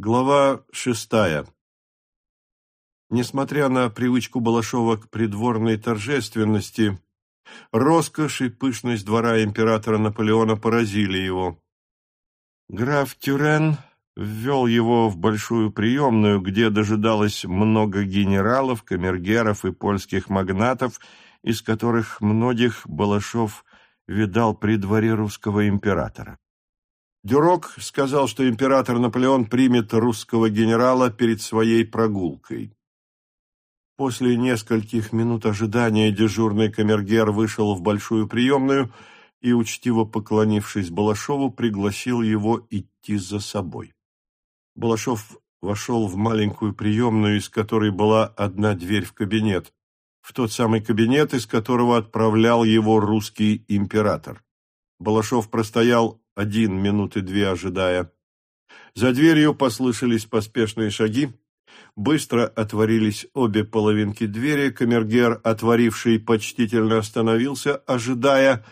Глава шестая. Несмотря на привычку Балашова к придворной торжественности, роскошь и пышность двора императора Наполеона поразили его. Граф Тюрен ввел его в большую приемную, где дожидалось много генералов, камергеров и польских магнатов, из которых многих Балашов видал при дворе русского императора. Дюрок сказал, что император Наполеон примет русского генерала перед своей прогулкой. После нескольких минут ожидания дежурный камергер вышел в большую приемную и, учтиво поклонившись Балашову, пригласил его идти за собой. Балашов вошел в маленькую приемную, из которой была одна дверь в кабинет, в тот самый кабинет, из которого отправлял его русский император. Балашов простоял один минуты две ожидая. За дверью послышались поспешные шаги. Быстро отворились обе половинки двери. Камергер, отворивший, почтительно остановился, ожидая.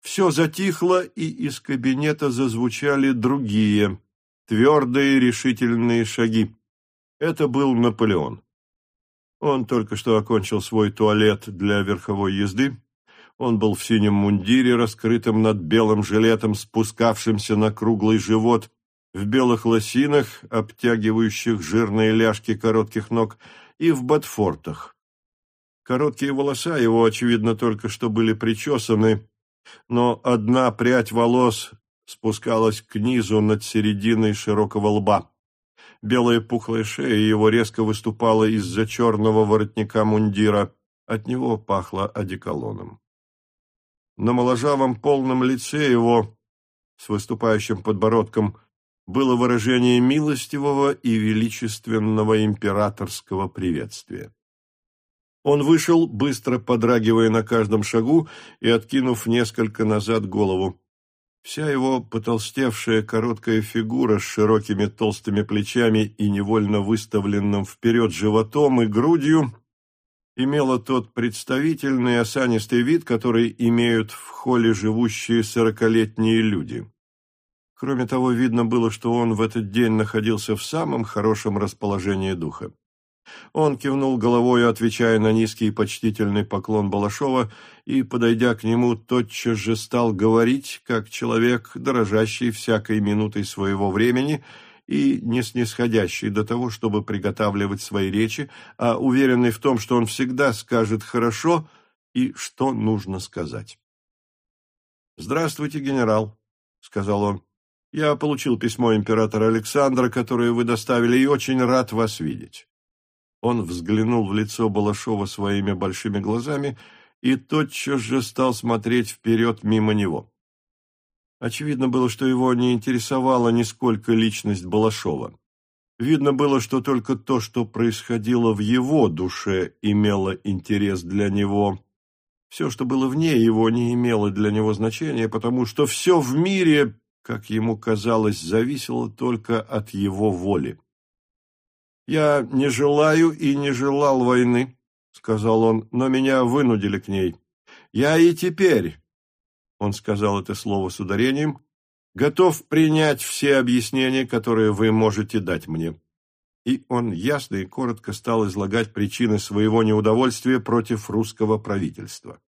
Все затихло, и из кабинета зазвучали другие, твердые, решительные шаги. Это был Наполеон. Он только что окончил свой туалет для верховой езды, он был в синем мундире, раскрытом над белым жилетом, спускавшимся на круглый живот, в белых лосинах, обтягивающих жирные ляжки коротких ног, и в ботфортах. Короткие волоса его, очевидно, только что были причесаны, но одна прядь волос спускалась к низу над серединой широкого лба. Белая пухлая шея его резко выступала из-за черного воротника мундира. От него пахло одеколоном. На моложавом полном лице его, с выступающим подбородком, было выражение милостивого и величественного императорского приветствия. Он вышел, быстро подрагивая на каждом шагу и откинув несколько назад голову. Вся его потолстевшая короткая фигура с широкими толстыми плечами и невольно выставленным вперед животом и грудью имела тот представительный осанистый вид, который имеют в холле живущие сорокалетние люди. Кроме того, видно было, что он в этот день находился в самом хорошем расположении духа. Он кивнул головой, отвечая на низкий и почтительный поклон Балашова, и, подойдя к нему, тотчас же стал говорить, как человек, дорожащий всякой минутой своего времени – и не снисходящий до того, чтобы приготавливать свои речи, а уверенный в том, что он всегда скажет хорошо и что нужно сказать. «Здравствуйте, генерал», — сказал он. «Я получил письмо императора Александра, которое вы доставили, и очень рад вас видеть». Он взглянул в лицо Балашова своими большими глазами и тотчас же стал смотреть вперед мимо него. Очевидно было, что его не интересовала нисколько личность Балашова. Видно было, что только то, что происходило в его душе, имело интерес для него. Все, что было вне его, не имело для него значения, потому что все в мире, как ему казалось, зависело только от его воли. «Я не желаю и не желал войны», — сказал он, — «но меня вынудили к ней. Я и теперь, он сказал это слово с ударением, готов принять все объяснения, которые вы можете дать мне. И он ясно и коротко стал излагать причины своего неудовольствия против русского правительства.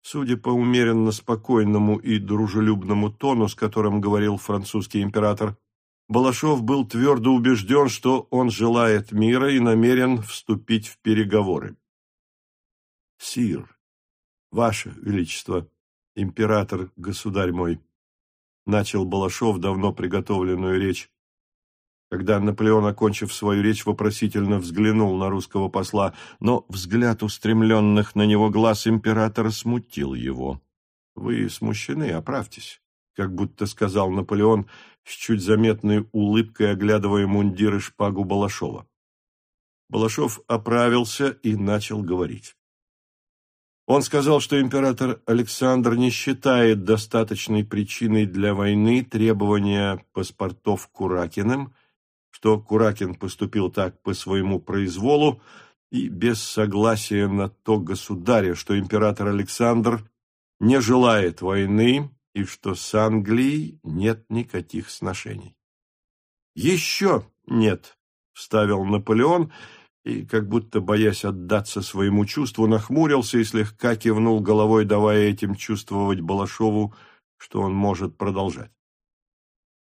Судя по умеренно спокойному и дружелюбному тону, с которым говорил французский император, Балашов был твердо убежден, что он желает мира и намерен вступить в переговоры. «Сир, Ваше Величество», император, государь мой, начал Балашов давно приготовленную речь. Когда Наполеон, окончив свою речь, вопросительно взглянул на русского посла, но взгляд устремленных на него глаз императора смутил его. «Вы смущены, оправьтесь», — как будто сказал Наполеон с чуть заметной улыбкой, оглядывая мундир и шпагу Балашова. Балашов оправился и начал говорить. Он сказал, что император Александр не считает достаточной причиной для войны требования паспортов Куракиным, что Куракин поступил так по своему произволу и без согласия на то государя, что император Александр не желает войны и что с Англией нет никаких сношений. Еще нет, вставил Наполеон и, как будто боясь отдаться своему чувству, нахмурился и слегка кивнул головой, давая этим чувствовать Балашову, что он может продолжать.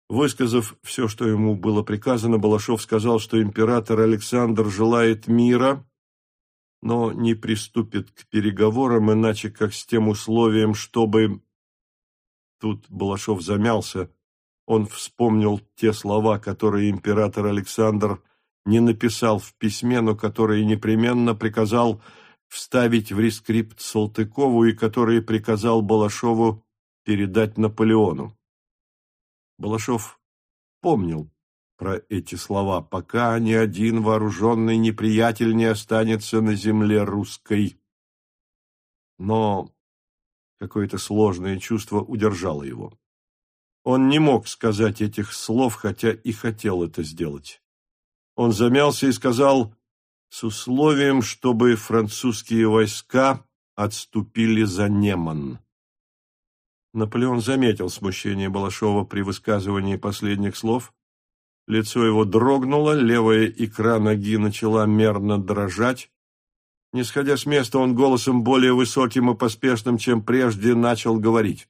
Высказав все, что ему было приказано, Балашов сказал, что император Александр желает мира, но не приступит к переговорам, иначе как с тем условием, чтобы... Тут Балашов замялся. Он вспомнил те слова, которые император Александр не написал в письме, но которые непременно приказал вставить в рескрипт Салтыкову и которые приказал Балашову передать Наполеону. Балашов помнил про эти слова, пока ни один вооруженный неприятель не останется на земле русской. Но какое-то сложное чувство удержало его. Он не мог сказать этих слов, хотя и хотел это сделать. Он замялся и сказал с условием, чтобы французские войска отступили за Неман. Наполеон заметил смущение Балашова при высказывании последних слов. Лицо его дрогнуло, левая икра ноги начала мерно дрожать. Не сходя с места, он голосом более высоким и поспешным, чем прежде, начал говорить.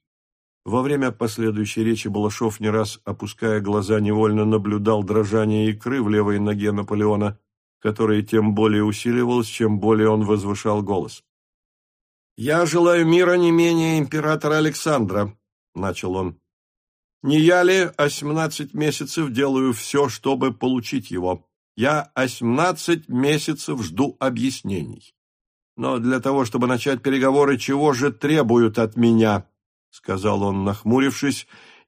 Во время последующей речи Балашов, не раз опуская глаза, невольно наблюдал дрожание икры в левой ноге Наполеона, которое тем более усиливалось, чем более он возвышал голос. «Я желаю мира не менее императора Александра», — начал он. «Не я ли осьмнадцать месяцев делаю все, чтобы получить его? Я осьмнадцать месяцев жду объяснений. Но для того, чтобы начать переговоры, чего же требуют от меня?» — сказал он, нахмурившись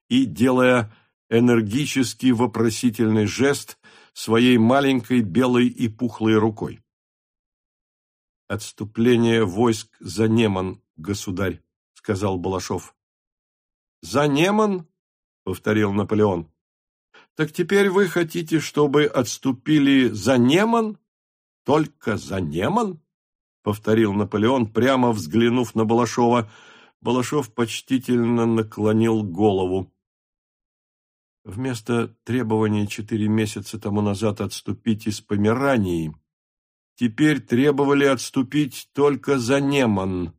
и делая энергический вопросительный жест своей маленькой белой и пухлой рукой. «Отступление войск за Неман, государь», — сказал Балашов. «За Неман?» — повторил Наполеон. «Так теперь вы хотите, чтобы отступили за Неман? Только за Неман?» — повторил Наполеон, прямо взглянув на Балашова. Балашов почтительно наклонил голову. Вместо требования четыре месяца тому назад отступить из Померании, теперь требовали отступить только за Неман.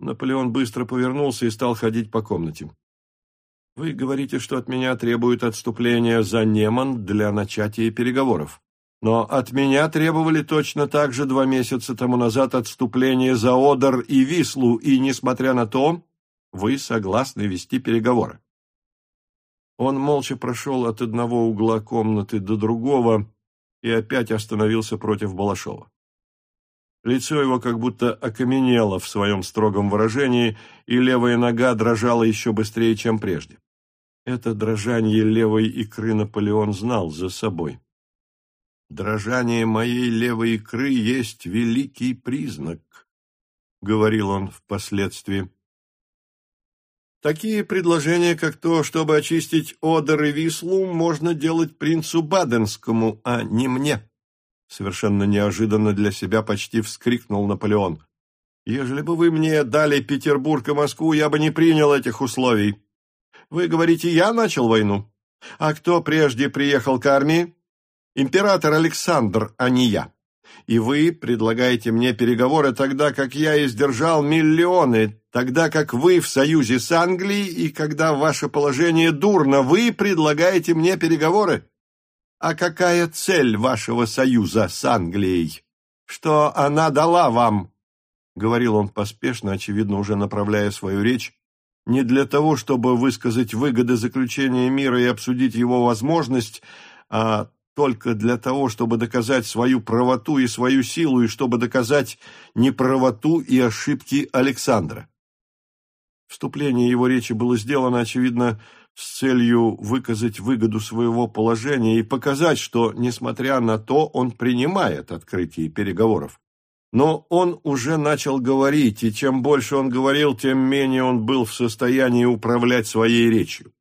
Наполеон быстро повернулся и стал ходить по комнате. «Вы говорите, что от меня требуют отступления за Неман для начатия переговоров. Но от меня требовали точно так же два месяца тому назад отступления за Одер и Вислу, и, несмотря на то, вы согласны вести переговоры». Он молча прошел от одного угла комнаты до другого, и опять остановился против Балашова. Лицо его как будто окаменело в своем строгом выражении, и левая нога дрожала еще быстрее, чем прежде. Это дрожание левой икры Наполеон знал за собой. «Дрожание моей левой икры есть великий признак», — говорил он впоследствии. Такие предложения, как то, чтобы очистить Одер и Вислу, можно делать принцу Баденскому, а не мне. Совершенно неожиданно для себя почти вскрикнул Наполеон. Ежели бы вы мне дали Петербург и Москву, я бы не принял этих условий. Вы говорите, я начал войну? А кто прежде приехал к армии? Император Александр, а не я и вы предлагаете мне переговоры тогда, как я издержал миллионы, тогда как вы в союзе с Англией, и когда ваше положение дурно, вы предлагаете мне переговоры? А какая цель вашего союза с Англией? Что она дала вам? Говорил он поспешно, очевидно, уже направляя свою речь, не для того, чтобы высказать выгоды заключения мира и обсудить его возможность, а только для того, чтобы доказать свою правоту и свою силу, и чтобы доказать неправоту и ошибки Александра. Вступление его речи было сделано, очевидно, с целью выказать выгоду своего положения и показать, что, несмотря на то, он принимает открытие переговоров. Но он уже начал говорить, и чем больше он говорил, тем менее он был в состоянии управлять своей речью.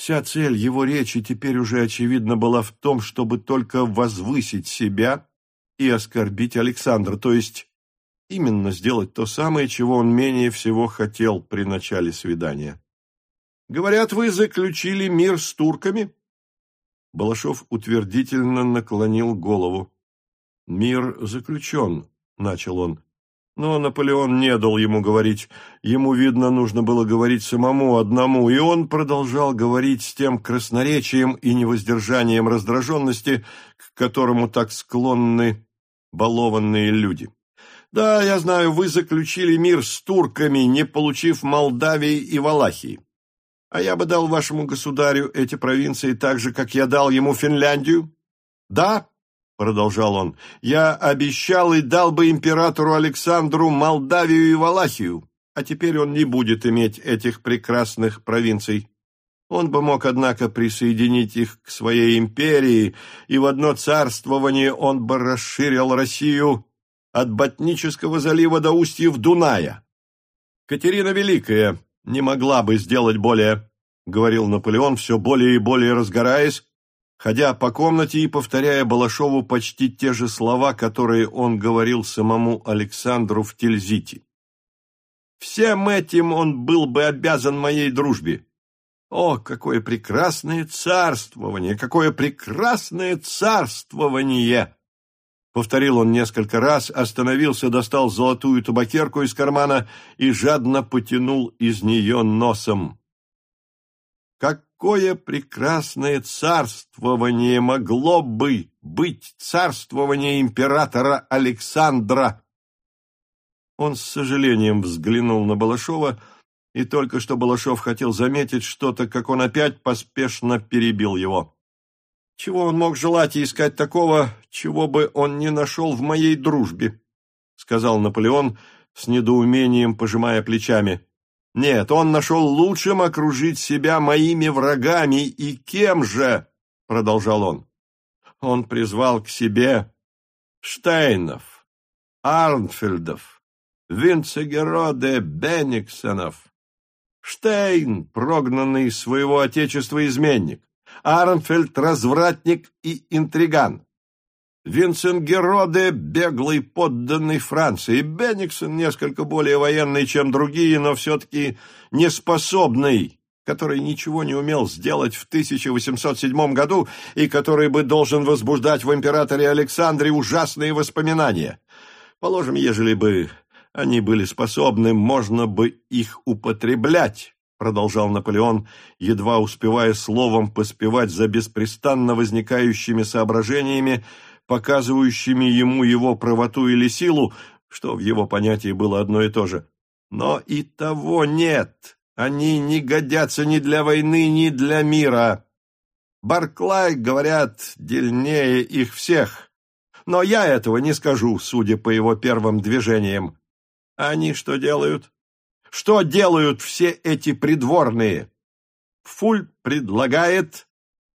Вся цель его речи теперь уже очевидно была в том, чтобы только возвысить себя и оскорбить Александра, то есть именно сделать то самое, чего он менее всего хотел при начале свидания. «Говорят, вы заключили мир с турками?» Балашов утвердительно наклонил голову. «Мир заключен», — начал он. Но Наполеон не дал ему говорить. Ему, видно, нужно было говорить самому одному, и он продолжал говорить с тем красноречием и невоздержанием раздраженности, к которому так склонны балованные люди. «Да, я знаю, вы заключили мир с турками, не получив Молдавии и Валахии. А я бы дал вашему государю эти провинции так же, как я дал ему Финляндию. Да, продолжал он, я обещал и дал бы императору Александру Молдавию и Валахию, а теперь он не будет иметь этих прекрасных провинций. Он бы мог, однако, присоединить их к своей империи, и в одно царствование он бы расширил Россию от Ботнического залива до устьев Дуная. Катерина Великая не могла бы сделать более, — говорил Наполеон, все более и более разгораясь, ходя по комнате и повторяя Балашову почти те же слова, которые он говорил самому Александру в Тильзите. «Всем этим он был бы обязан моей дружбе. О, какое прекрасное царствование! Какое прекрасное царствование!» Повторил он несколько раз, остановился, достал золотую табакерку из кармана и жадно потянул из нее носом. Какое прекрасное царствование могло бы быть царствование императора Александра! Он с сожалением взглянул на Балашова, и только что Балашов хотел заметить что-то, как он опять поспешно перебил его. Чего он мог желать и искать такого, чего бы он не нашел в моей дружбе? — сказал Наполеон с недоумением, пожимая плечами. — Нет, он нашел лучшим окружить себя моими врагами, и кем же? — продолжал он. Он призвал к себе Штейнов, Арнфельдов, Винцегероде Бенниксонов. Штейн, прогнанный своего отечества изменник. Армфельд – развратник и интриган. Винсент Героде – беглый подданный Франции. Бенниксон несколько более военный, чем другие, но все-таки неспособный, который ничего не умел сделать в 1807 году и который бы должен возбуждать в императоре Александре ужасные воспоминания. Положим, ежели бы они были способны, можно бы их употреблять продолжал Наполеон, едва успевая словом поспевать за беспрестанно возникающими соображениями, показывающими ему его правоту или силу, что в его понятии было одно и то же. Но и того нет. Они не годятся ни для войны, ни для мира. Барклай, говорят, дельнее их всех. Но я этого не скажу, судя по его первым движениям. Они что делают? Что делают все эти придворные? Фуль предлагает,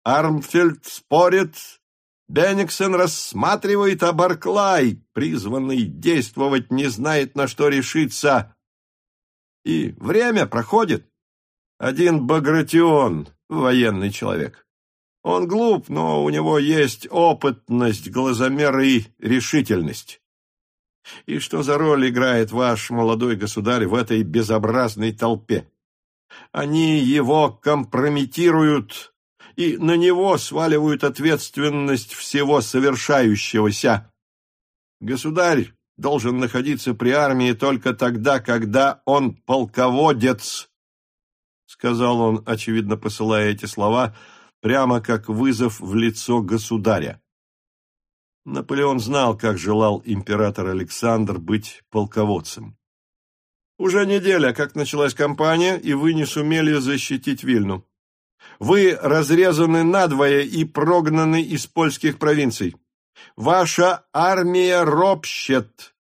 Армфельд спорит, Бенниксон рассматривает, а призванный действовать, не знает, на что решиться. И время проходит. Один Багратион, военный человек. Он глуп, но у него есть опытность, глазомер и решительность. И что за роль играет ваш молодой государь в этой безобразной толпе? Они его компрометируют и на него сваливают ответственность всего совершающегося. Государь должен находиться при армии только тогда, когда он полководец, — сказал он, очевидно посылая эти слова, прямо как вызов в лицо государя. Наполеон знал, как желал император Александр быть полководцем. Уже неделя, как началась кампания, и вы не сумели защитить Вильну. Вы разрезаны надвое и прогнаны из польских провинций. Ваша армия ропщет.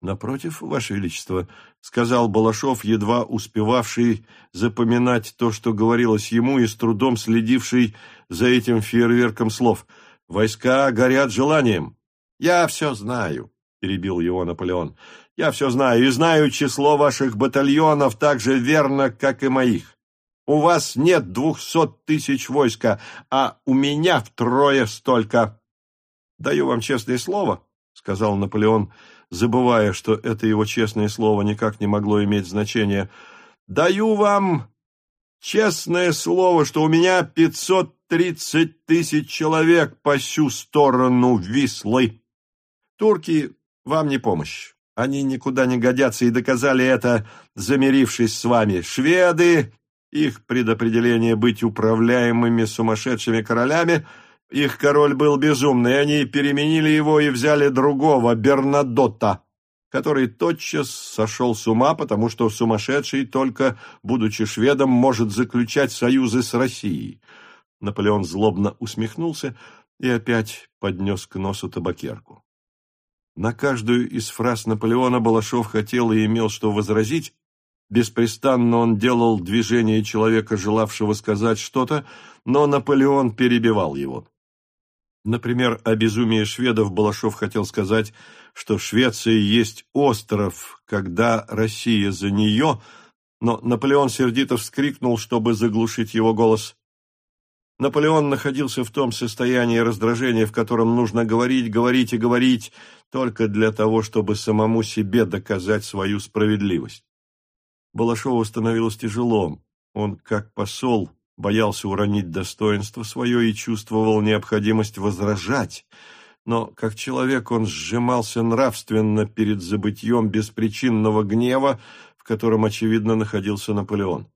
Напротив, Ваше Величество, — сказал Балашов, едва успевавший запоминать то, что говорилось ему, и с трудом следивший за этим фейерверком слов — Войска горят желанием. Я все знаю, перебил его Наполеон. Я все знаю и знаю число ваших батальонов так же верно, как и моих. У вас нет двухсот тысяч войска, а у меня втрое столько. Даю вам честное слово, сказал Наполеон, забывая, что это его честное слово никак не могло иметь значения. Даю вам честное слово, что у меня пятьсот тридцать тысяч человек по всю сторону Вислы. Турки вам не помощь. Они никуда не годятся и доказали это, замирившись с вами. Шведы, их предопределение быть управляемыми сумасшедшими королями, их король был безумный, они переменили его и взяли другого, Бернадотта, который тотчас сошел с ума, потому что сумасшедший, только будучи шведом, может заключать союзы с Россией. Наполеон злобно усмехнулся и опять поднес к носу табакерку. На каждую из фраз Наполеона Балашов хотел и имел что возразить. Беспрестанно он делал движение человека, желавшего сказать что-то, но Наполеон перебивал его. Например, о безумии шведов Балашов хотел сказать, что Швеция есть остров, когда Россия за нее, но Наполеон сердито вскрикнул, чтобы заглушить его голос. Наполеон находился в том состоянии раздражения, в котором нужно говорить, говорить и говорить, только для того, чтобы самому себе доказать свою справедливость. Балашову становилось тяжело. Он, как посол, боялся уронить достоинство свое и чувствовал необходимость возражать, но как человек он сжимался нравственно перед забытьем беспричинного гнева, в котором, очевидно, находился Наполеон.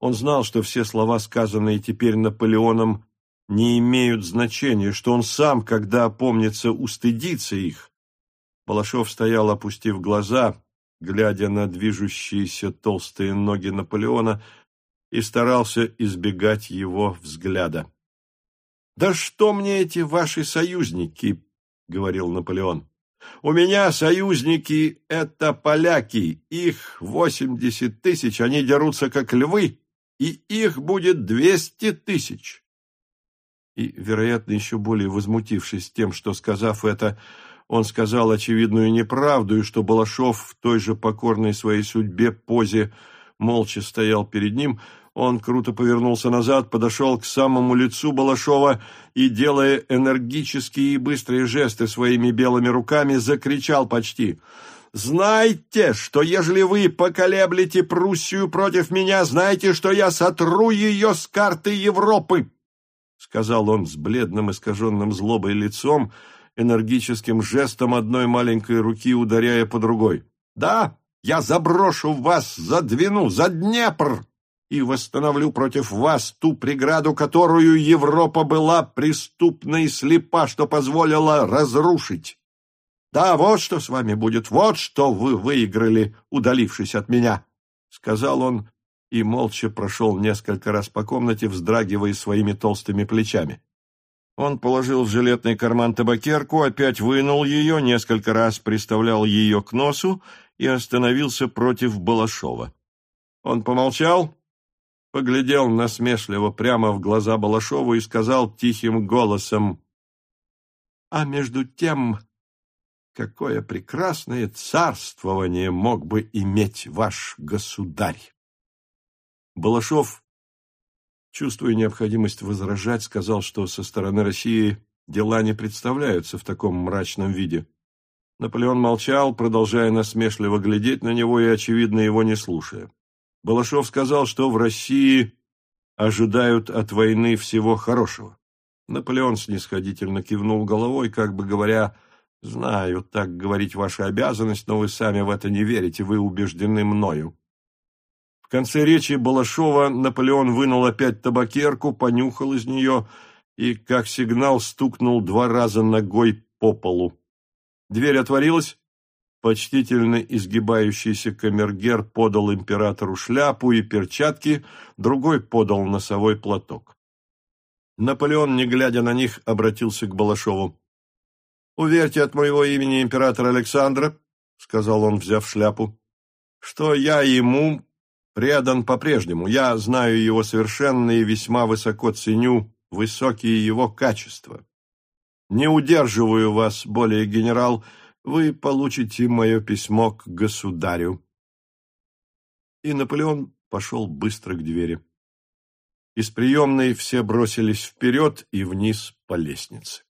Он знал, что все слова, сказанные теперь Наполеоном, не имеют значения, что он сам, когда опомнится, устыдится их. Балашов стоял, опустив глаза, глядя на движущиеся толстые ноги Наполеона, и старался избегать его взгляда. «Да что мне эти ваши союзники?» — говорил Наполеон. У меня союзники — это поляки. Их восемьдесят тысяч, они дерутся как львы, и их будет двести тысяч. И, вероятно, еще более возмутившись тем, что, сказав это, он сказал очевидную неправду, и что Балашов в той же покорной своей судьбе позе молча стоял перед ним, он круто повернулся назад, подошел к самому лицу Балашова и, делая энергические и быстрые жесты своими белыми руками, закричал почти — Знайте, что ежели вы поколеблете Пруссию против меня, знайте, что я сотру ее с карты Европы!» Сказал он с бледным, искаженным злобой лицом, энергическим жестом одной маленькой руки ударяя по другой. «Да, я заброшу вас за Двину, за Днепр!» и восстановлю против вас ту преграду, которую Европа была преступна и слепа, что позволила разрушить. Да, вот что с вами будет, вот что вы выиграли, удалившись от меня, — сказал он и молча прошел несколько раз по комнате, вздрагивая своими толстыми плечами. Он положил в жилетный карман табакерку, опять вынул ее, несколько раз приставлял ее к носу и остановился против Балашова. Он помолчал, поглядел насмешливо прямо в глаза Балашову и сказал тихим голосом, «А между тем какое прекрасное царствование мог бы иметь ваш государь!» Балашов, чувствуя необходимость возражать, сказал, что со стороны России дела не представляются в таком мрачном виде. Наполеон молчал, продолжая насмешливо глядеть на него и, очевидно, его не слушая. Балашов сказал, что в России ожидают от войны всего хорошего. Наполеон снисходительно кивнул головой, как бы говоря, Знаю, так говорить ваша обязанность, но вы сами в это не верите, вы убеждены мною. Конце речи Балашова Наполеон вынул опять табакерку, понюхал из нее и, как сигнал, стукнул два раза ногой по полу. Дверь отворилась, почтительно изгибающийся камергер подал императору шляпу и перчатки, другой подал носовой платок. Наполеон, не глядя на них, обратился к Балашову. «Уверьте от моего имени императора Александра», — сказал он, взяв шляпу, — «что я ему предан по-прежнему. Я знаю его совершенно и весьма высоко ценю высокие его качества. Не удерживаю вас более, генерал, вы получите мое письмо к государю». И Наполеон пошел быстро к двери. Из приемной все бросились вперед и вниз по лестнице.